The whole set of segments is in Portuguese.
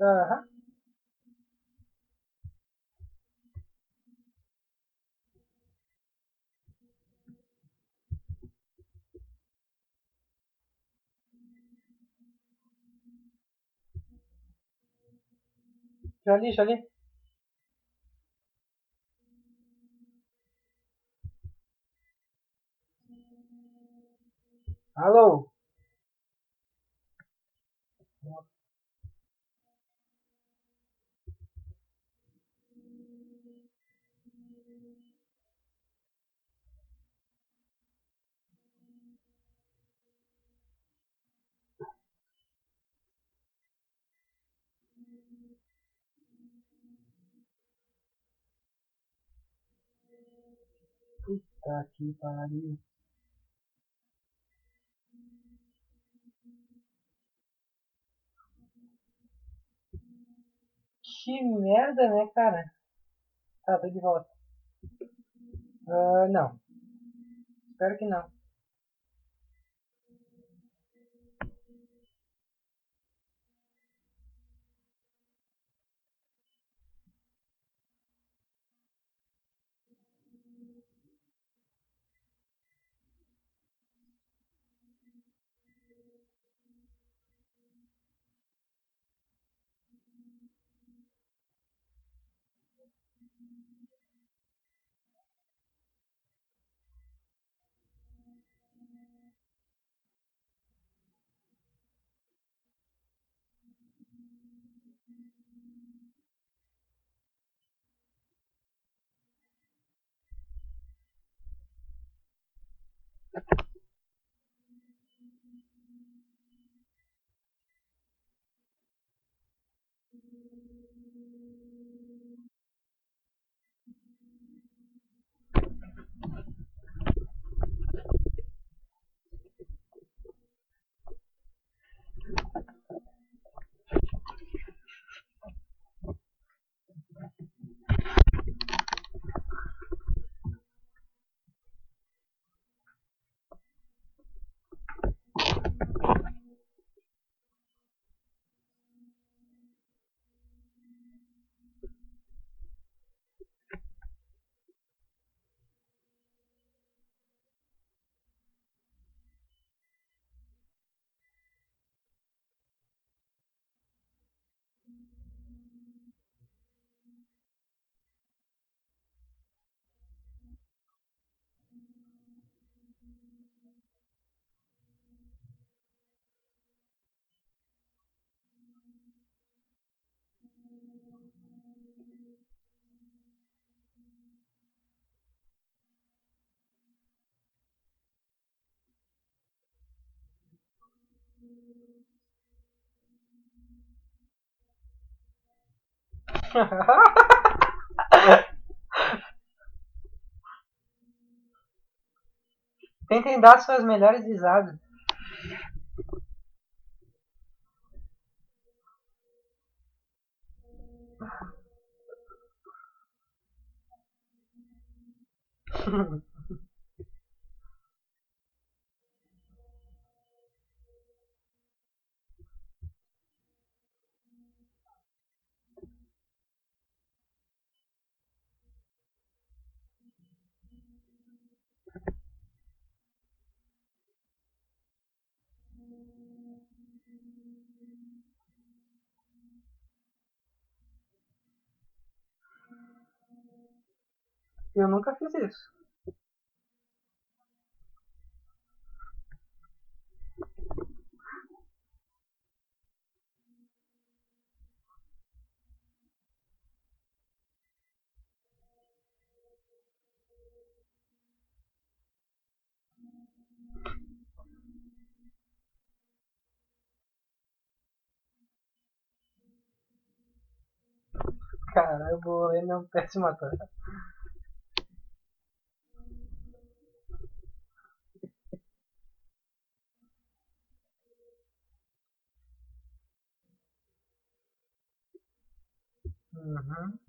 Aham. Já li, já li. Alô? Puta que pariu. Que merda, né, cara? Tá, tô de volta. Ah, não. Espero que não. Tentem dar suas melhores risadas. Eu nunca fiz isso. Cara, eu vou ler não Mm-hmm.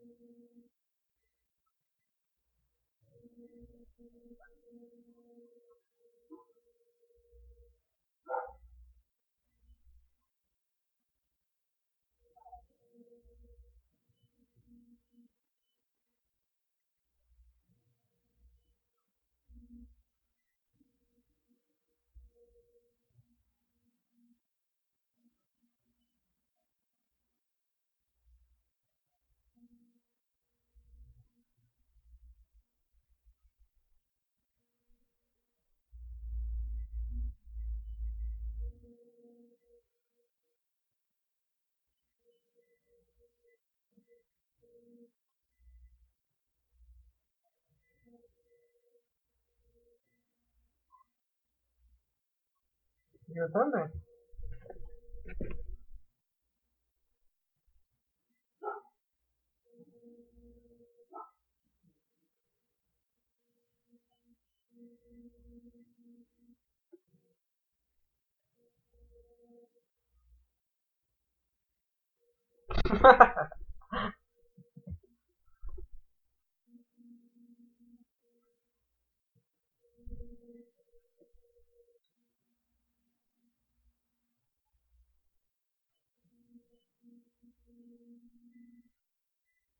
Thank you. Серьезно? Ha ha ha.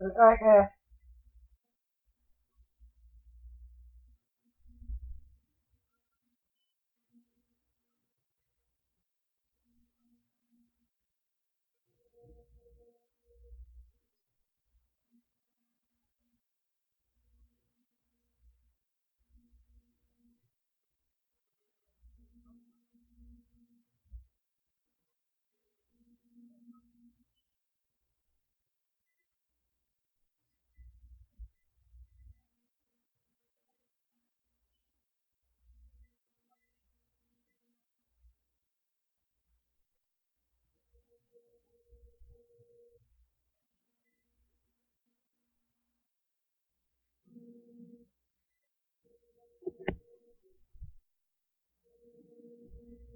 Right there.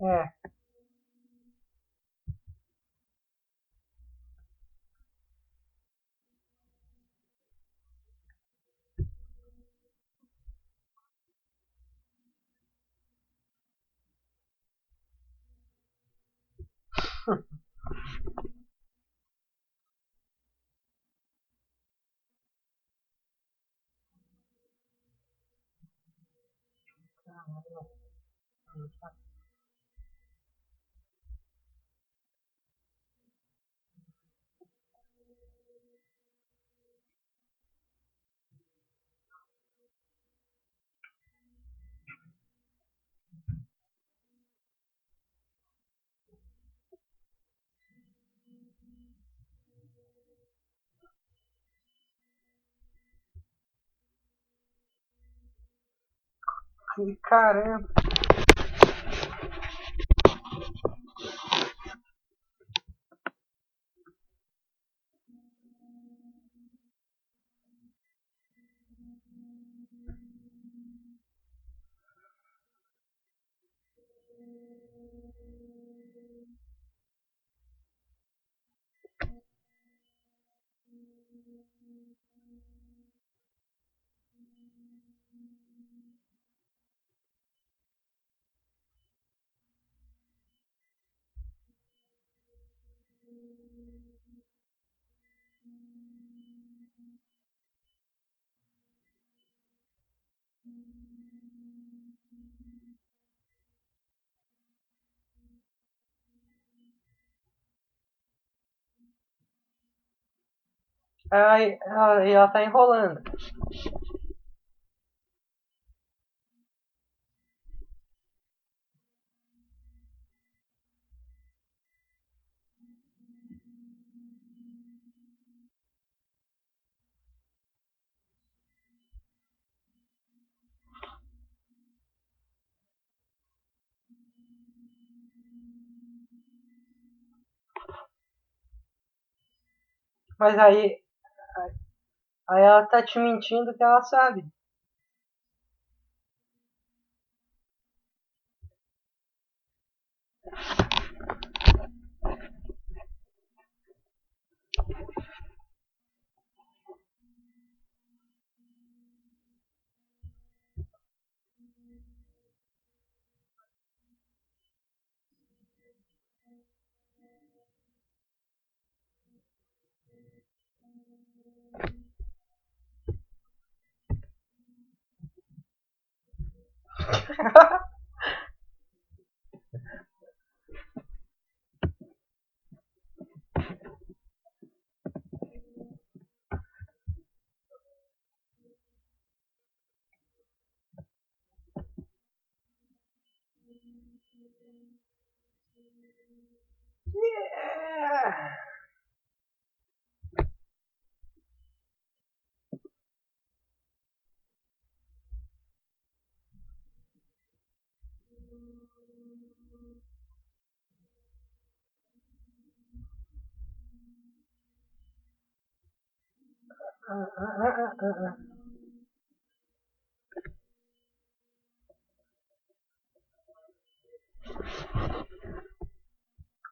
Yeah. 嗯，你看。Caramba. Ai, ai, ela tá enrolando. Mas aí. Aí ela tá te mentindo que ela sabe.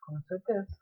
Com certeza.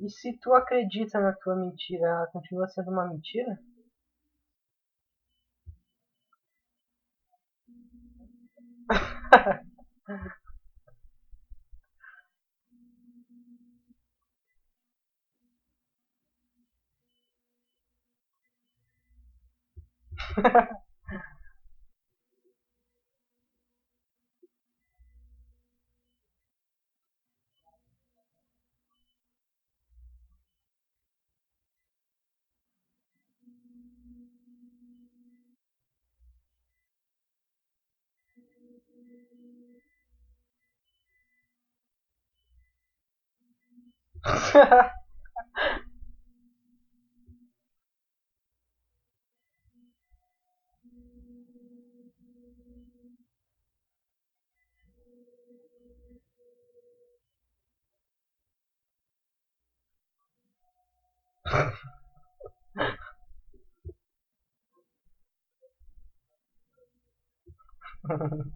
E se tu acredita na tua mentira, ela continua sendo uma mentira? Ha ha ha.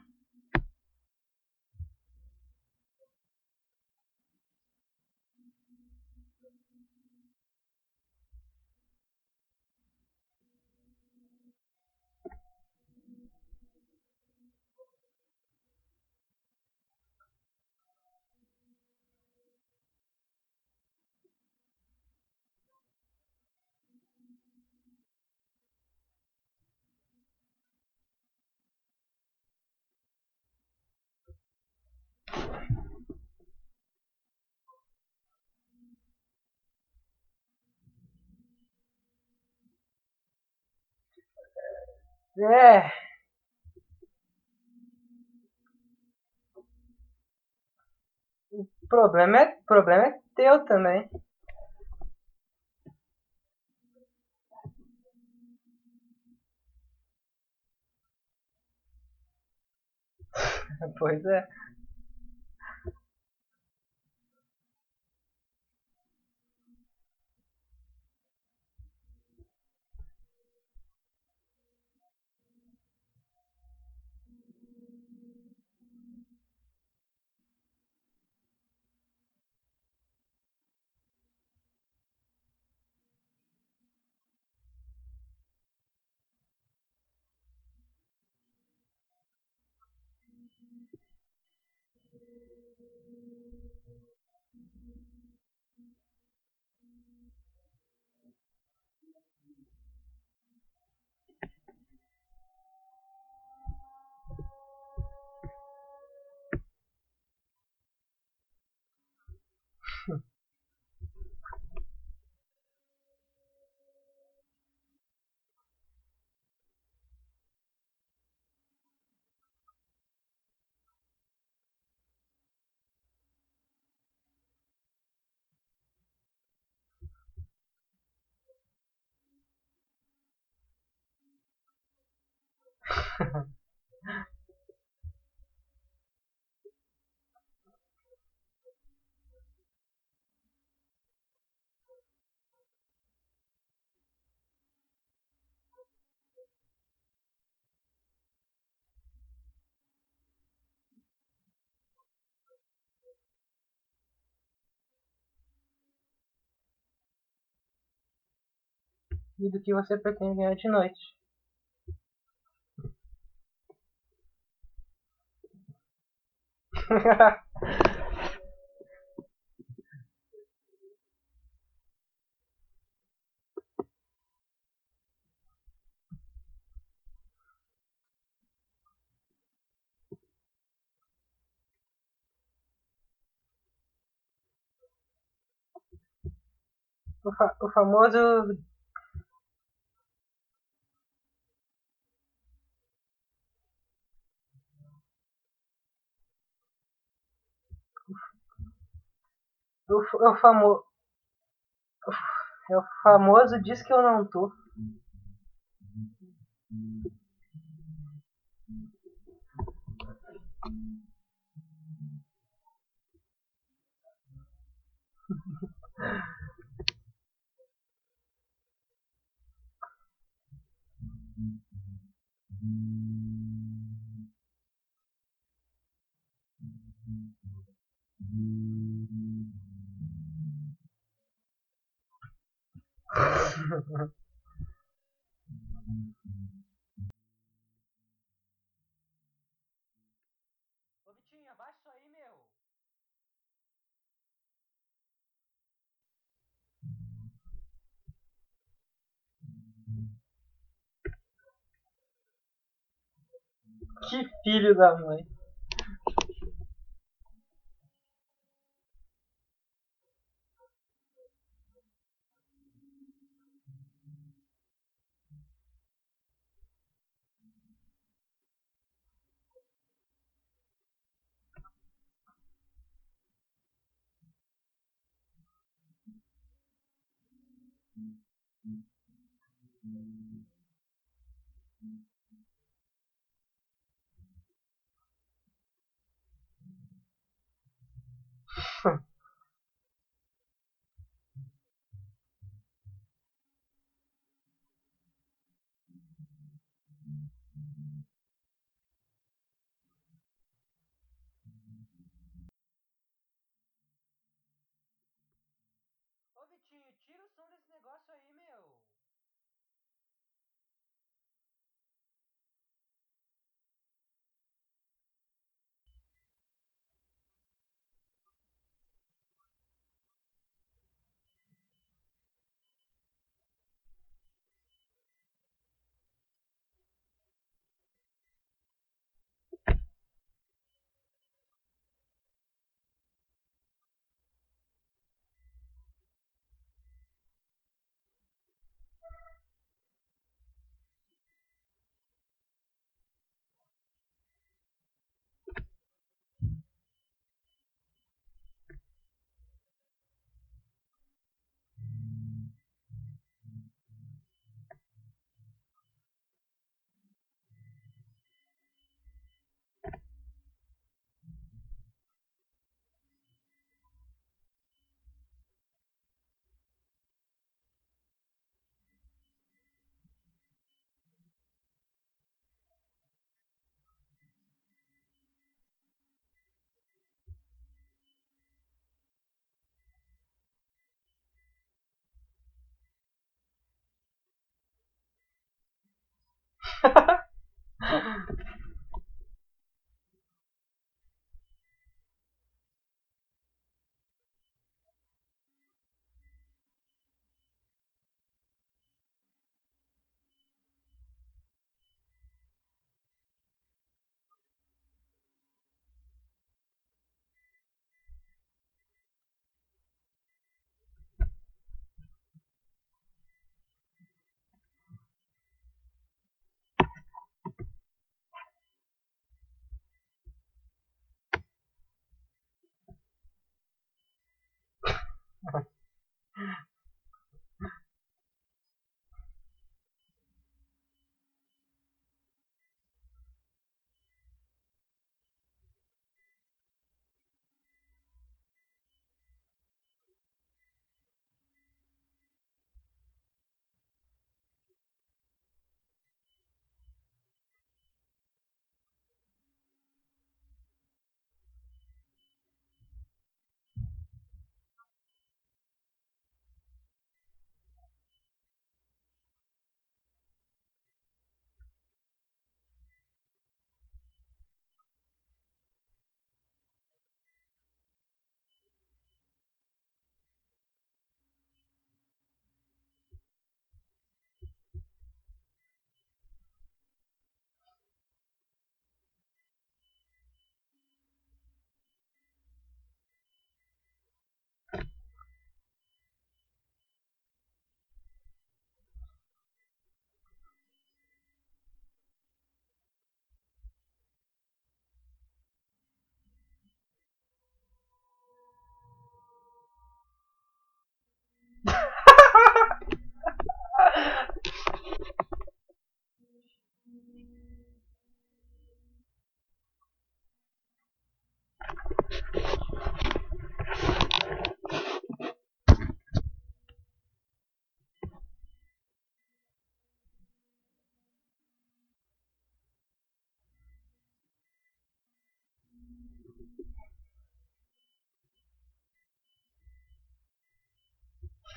É. O problema é, o problema é teu também. Pois é. E do que você pretende ganhar de noite. o, fa o famoso O, é o, é o famoso diz que eu não tô. Ô Vitinho, abaixa aí, meu. Que filho da mãe. Huh.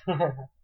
フフフフ。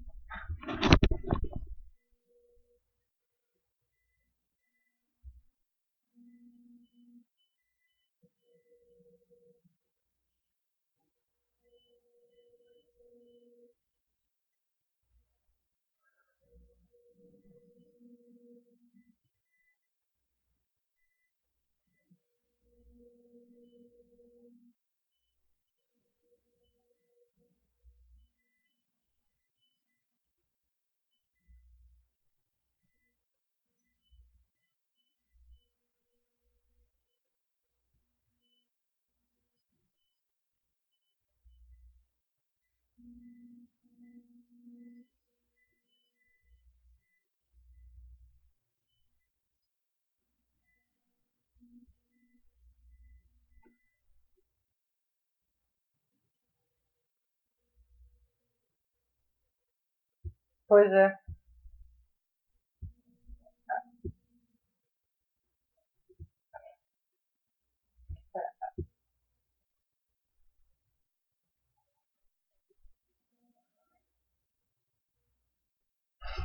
Pois é.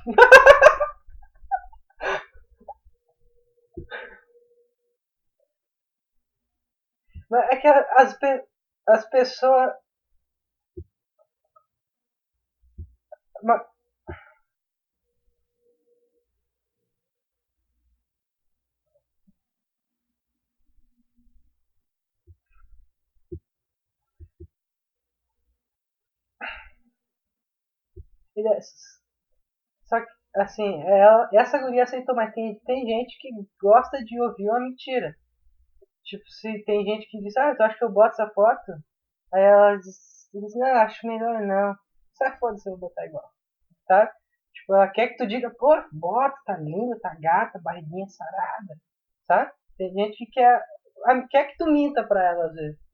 Mas é que as, pe- as pessoas. Mas, ele é- só que, assim, ela, essa guria aceitou, mas tem, tem gente que gosta de ouvir uma mentira. Tipo, se tem gente que diz, ah, tu acha que eu boto essa foto? Aí ela diz, diz não, acho melhor não. Sai foda se eu botar igual, tá? Tipo, ela quer que tu diga, pô, bota, tá linda, tá gata, barriguinha sarada, tá? Tem gente que quer, quer que tu minta pra ela às vezes.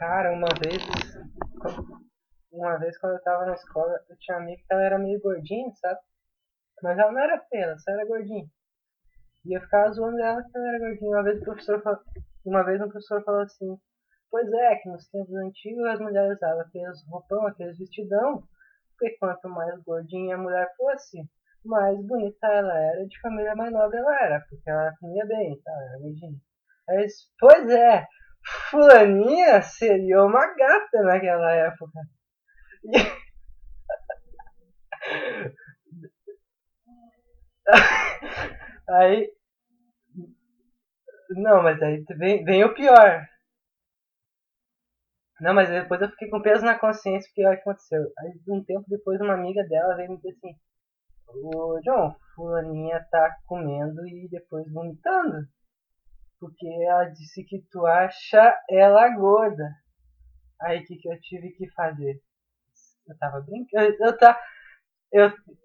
Cara, uma vez. uma vez quando eu tava na escola, eu tinha uma amiga que ela era meio gordinha, sabe? Mas ela não era feia, ela só era gordinha. E eu ficava zoando ela que ela era gordinha. Uma vez o professor falou, uma vez um professor falou assim, pois é, que nos tempos antigos as mulheres usavam aqueles roupão, aqueles vestidão, porque quanto mais gordinha a mulher fosse, mais bonita ela era, de família mais nobre ela era, porque ela comia bem, tá? Era gordinha. Aí, pois é, fulaninha seria uma gata naquela época. aí. Não, mas aí vem, vem o pior. Não, mas depois eu fiquei com peso na consciência o que aconteceu. Aí um tempo depois uma amiga dela veio me dizer assim, o John, fulaninha tá comendo e depois vomitando. Porque ela disse que tu acha ela gorda. Aí o que, que eu tive que fazer? Eu tava brincando. Eu, eu, tá,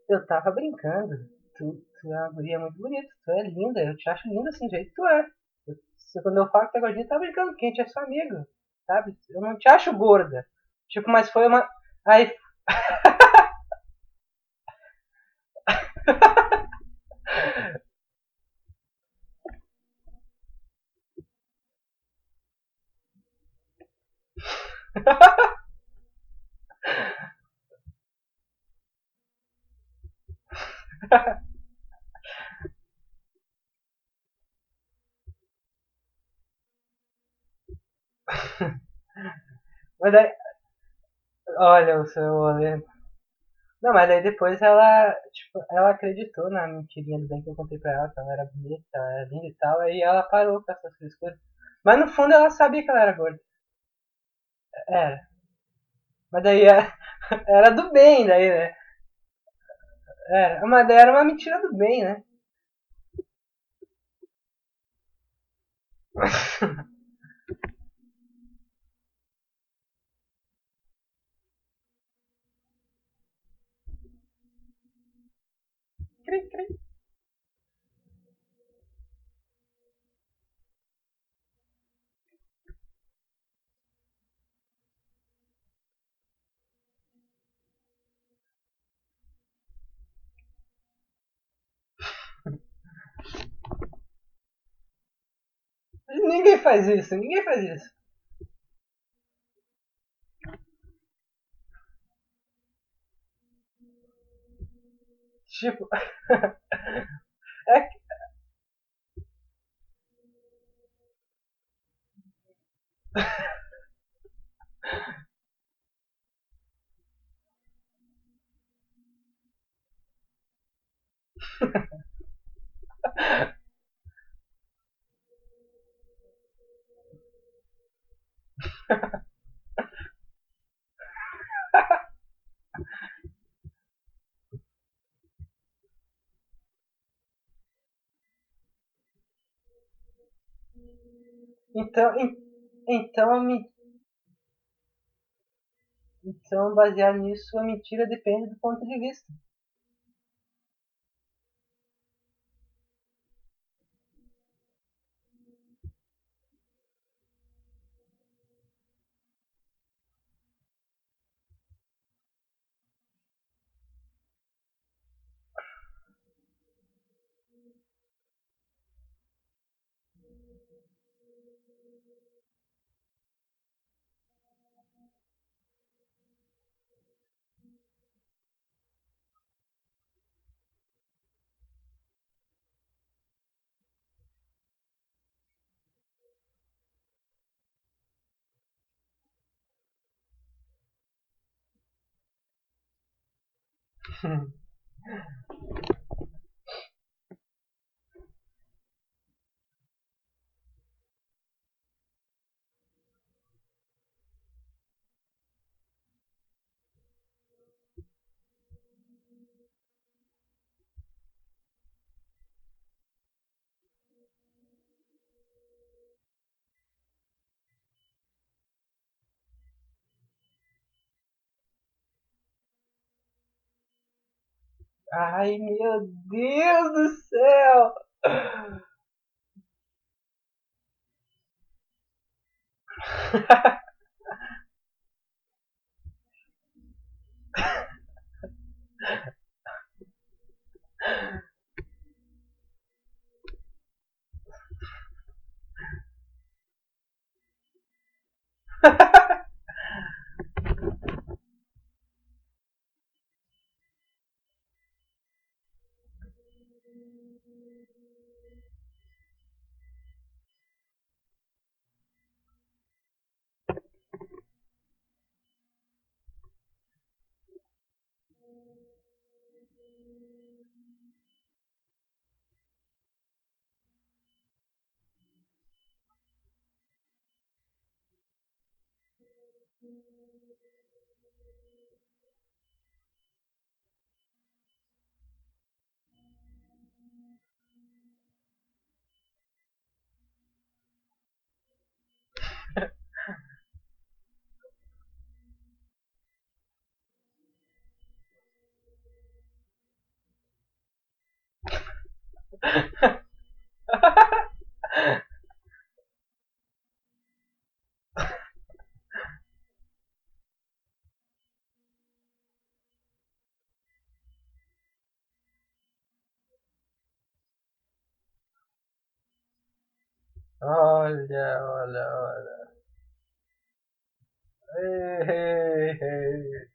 eu, tava brincando. Tu, tu é uma guria muito bonita, tu é linda, eu te acho linda assim, jeito que tu é. Eu, quando eu falo que tu é gordinha, tá brincando, quem é seu amigo, sabe? Eu não te acho gorda. Tipo, mas foi uma. Aí. mas daí. Olha o seu olho. Não, mas daí depois ela, tipo, ela acreditou na mentirinha do bem que eu contei pra ela, que ela era bonita, ela era linda e tal, aí ela parou com essas coisas. Mas no fundo ela sabia que ela era gorda. Era. Mas daí era, era do bem, daí, né? Era, mas daí era uma mentira do bem, né? cri, cri. Ninguém faz isso, ninguém faz isso. Tipo. é que. Então, então, então, baseado nisso, a mentira depende do ponto de vista. 嗯 嗯 Ai, meu Deus do céu! Ha ha. Olha, olha, olha. Hey, hey, hey.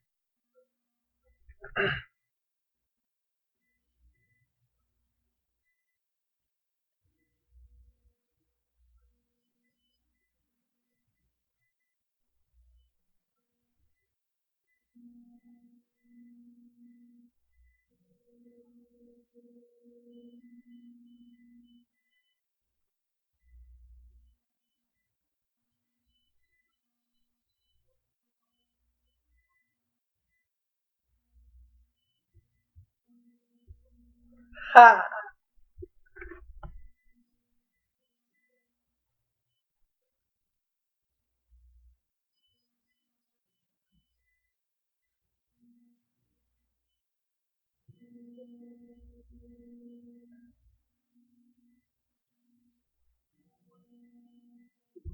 Ha!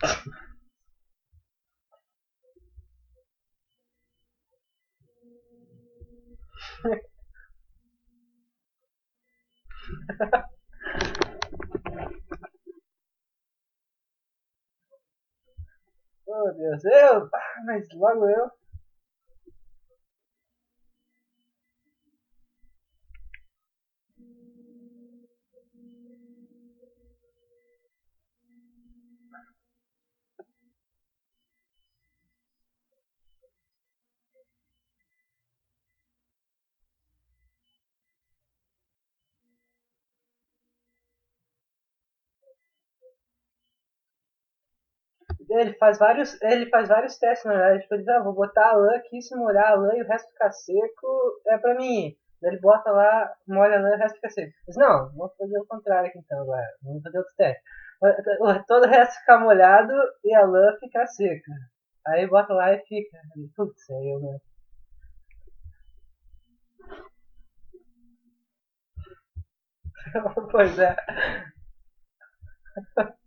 Oh Deus, eu? Mas logo eu. Ele faz vários, ele faz vários testes, na verdade. Tipo, ele diz, ah, vou botar a lã aqui, se molhar a lã e o resto ficar seco, é pra mim ele bota lá, molha a lã e o resto fica seco. Mas não, vamos fazer o contrário aqui então agora. Vamos fazer outro teste. Todo o resto ficar molhado e a lã ficar seca. Aí bota lá e fica. Putz, aí eu não. pois é.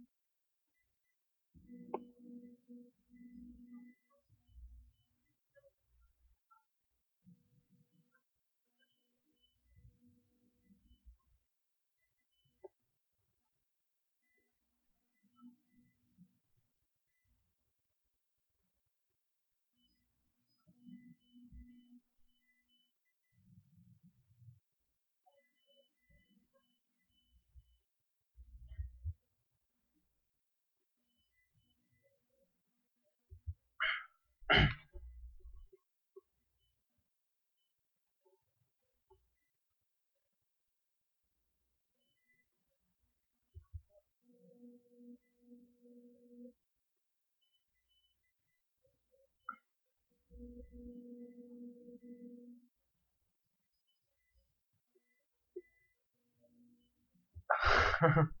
Ha ha.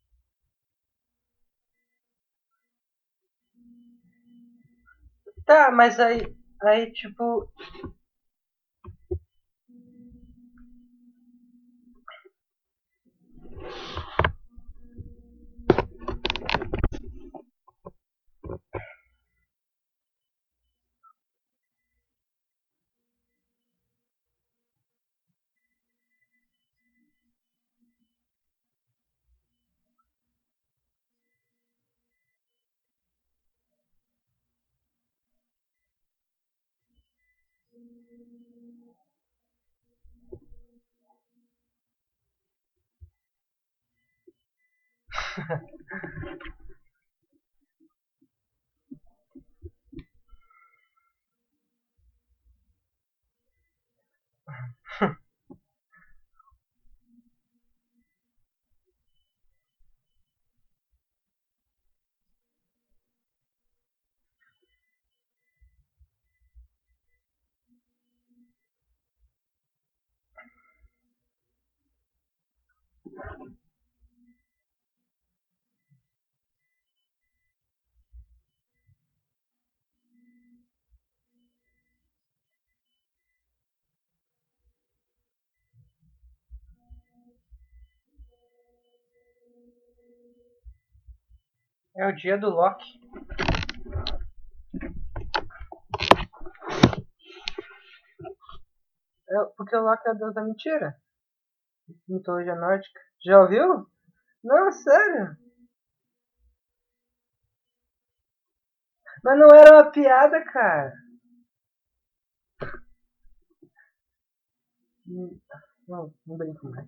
Tá, mas aí, aí tipo. フフフ。É o dia do Loki. É, porque o Loki é o deus da mentira. Mitologia nórdica. Já ouviu? Não, sério. Mas não era uma piada, cara. Não, não brinco mais.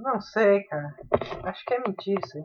Não sei, cara. Acho que é mentira isso aí.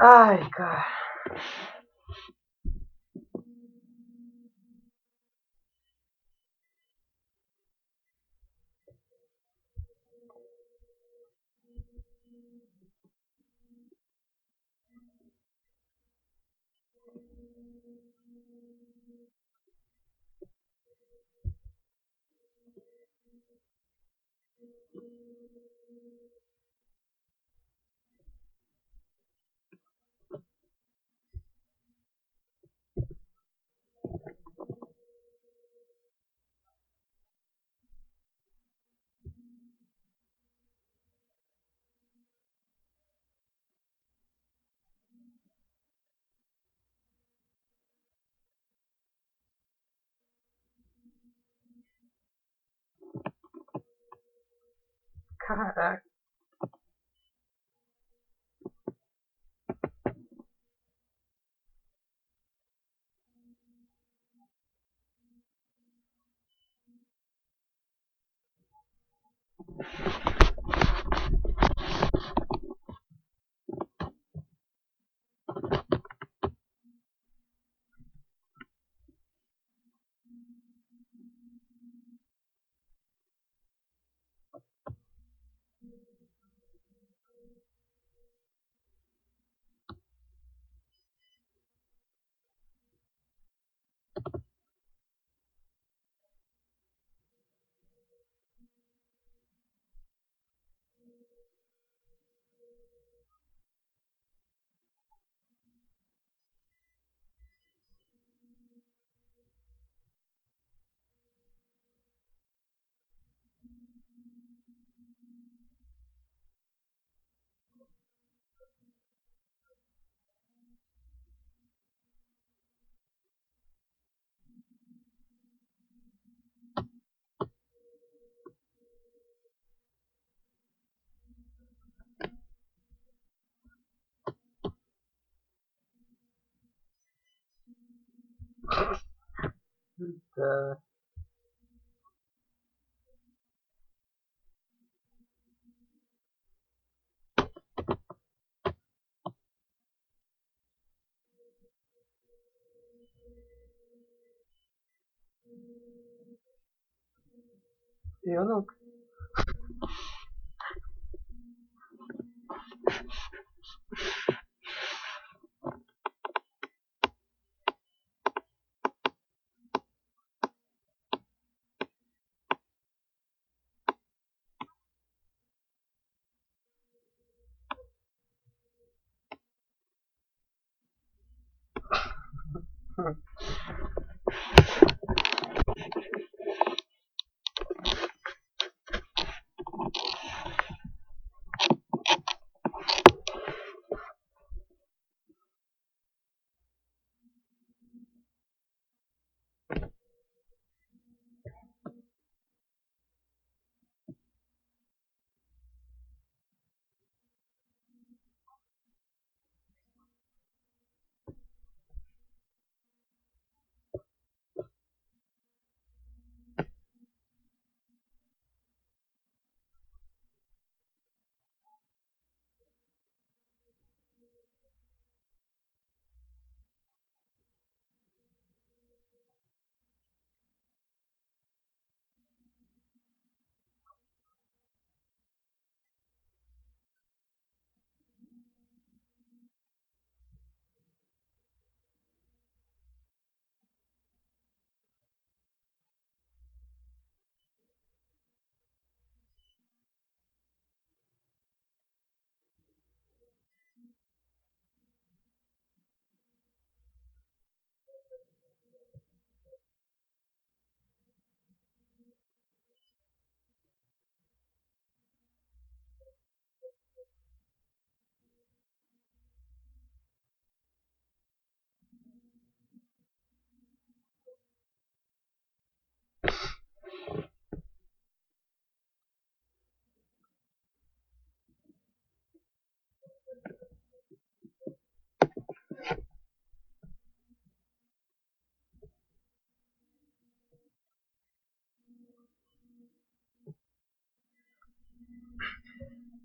Ay, cara. God isn't. Uh,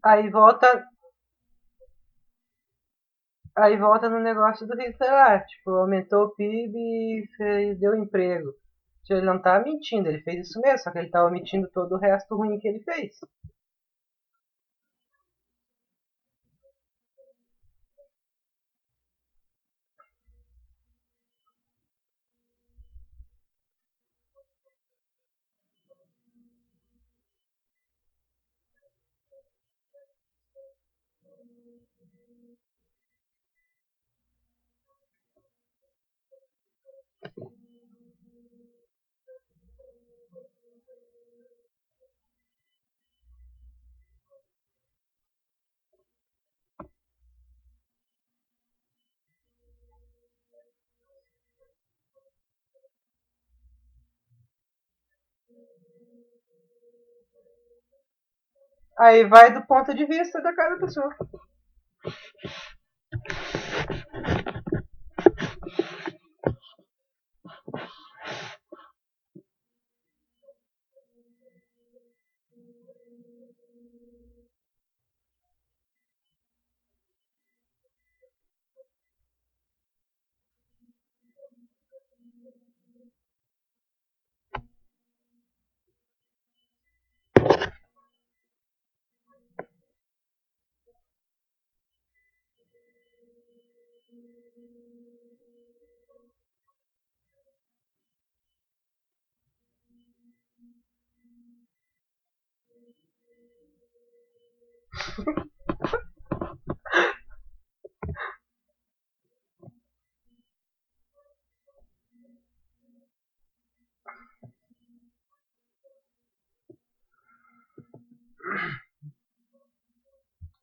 Aí volta. Aí volta no negócio do Hitler lá, tipo, aumentou o PIB e deu emprego. Ele não tá mentindo, ele fez isso mesmo, só que ele tá omitindo todo o resto ruim que ele fez. Aí vai do ponto de vista da cada pessoa.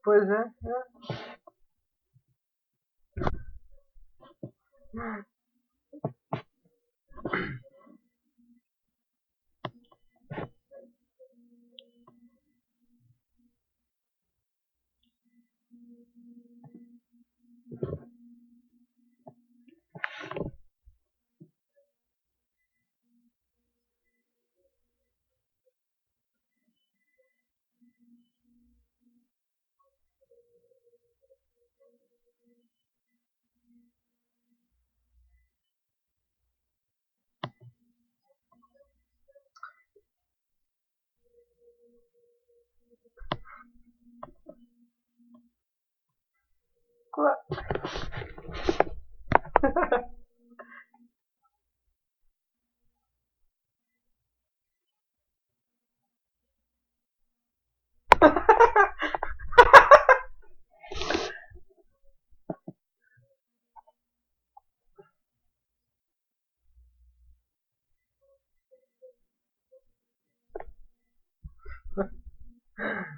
Pois é. é. Mm-hmm. 怖い。Yeah.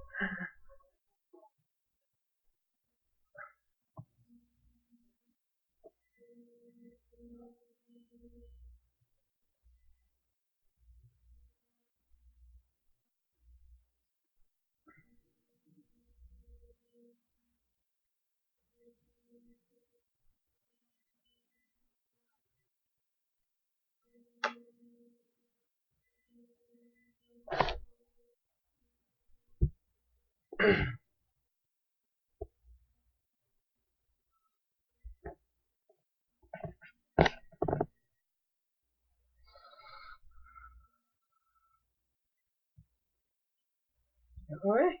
All right.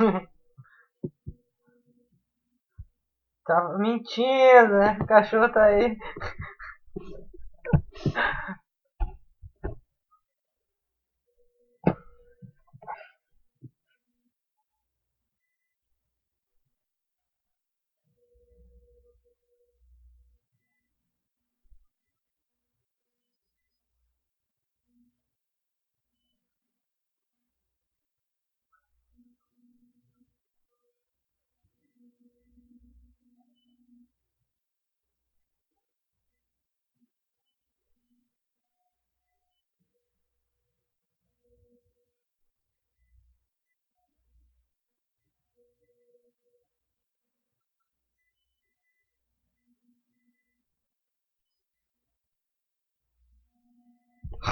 Tava mentindo, né? O cachorro tá aí.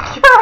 Yeah.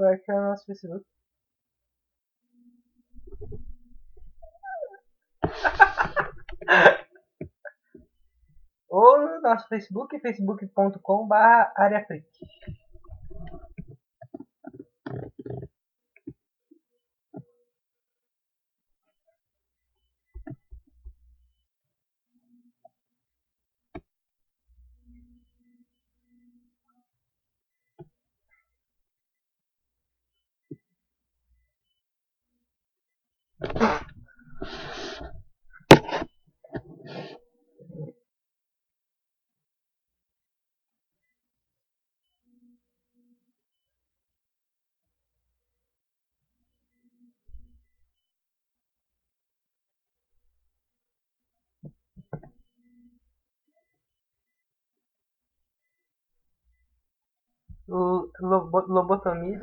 Qual é que é o nosso Facebook? Ou no nosso Facebook, facebook.com.br areafreak. lobotomies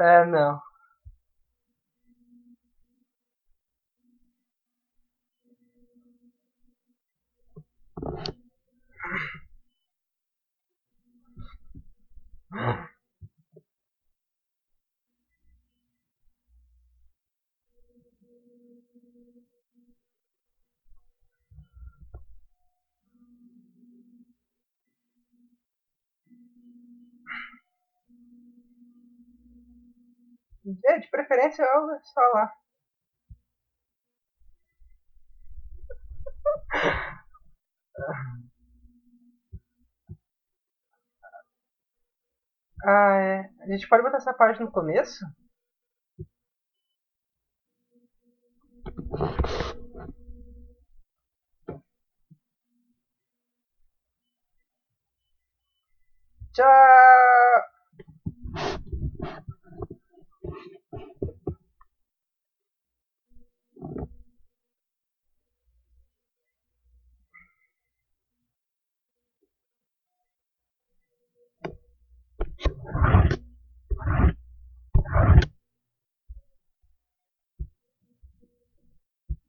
É, não. É, de preferência eu só lá. Ah, é. A gente pode botar essa parte no começo? Tchau! 私たちは。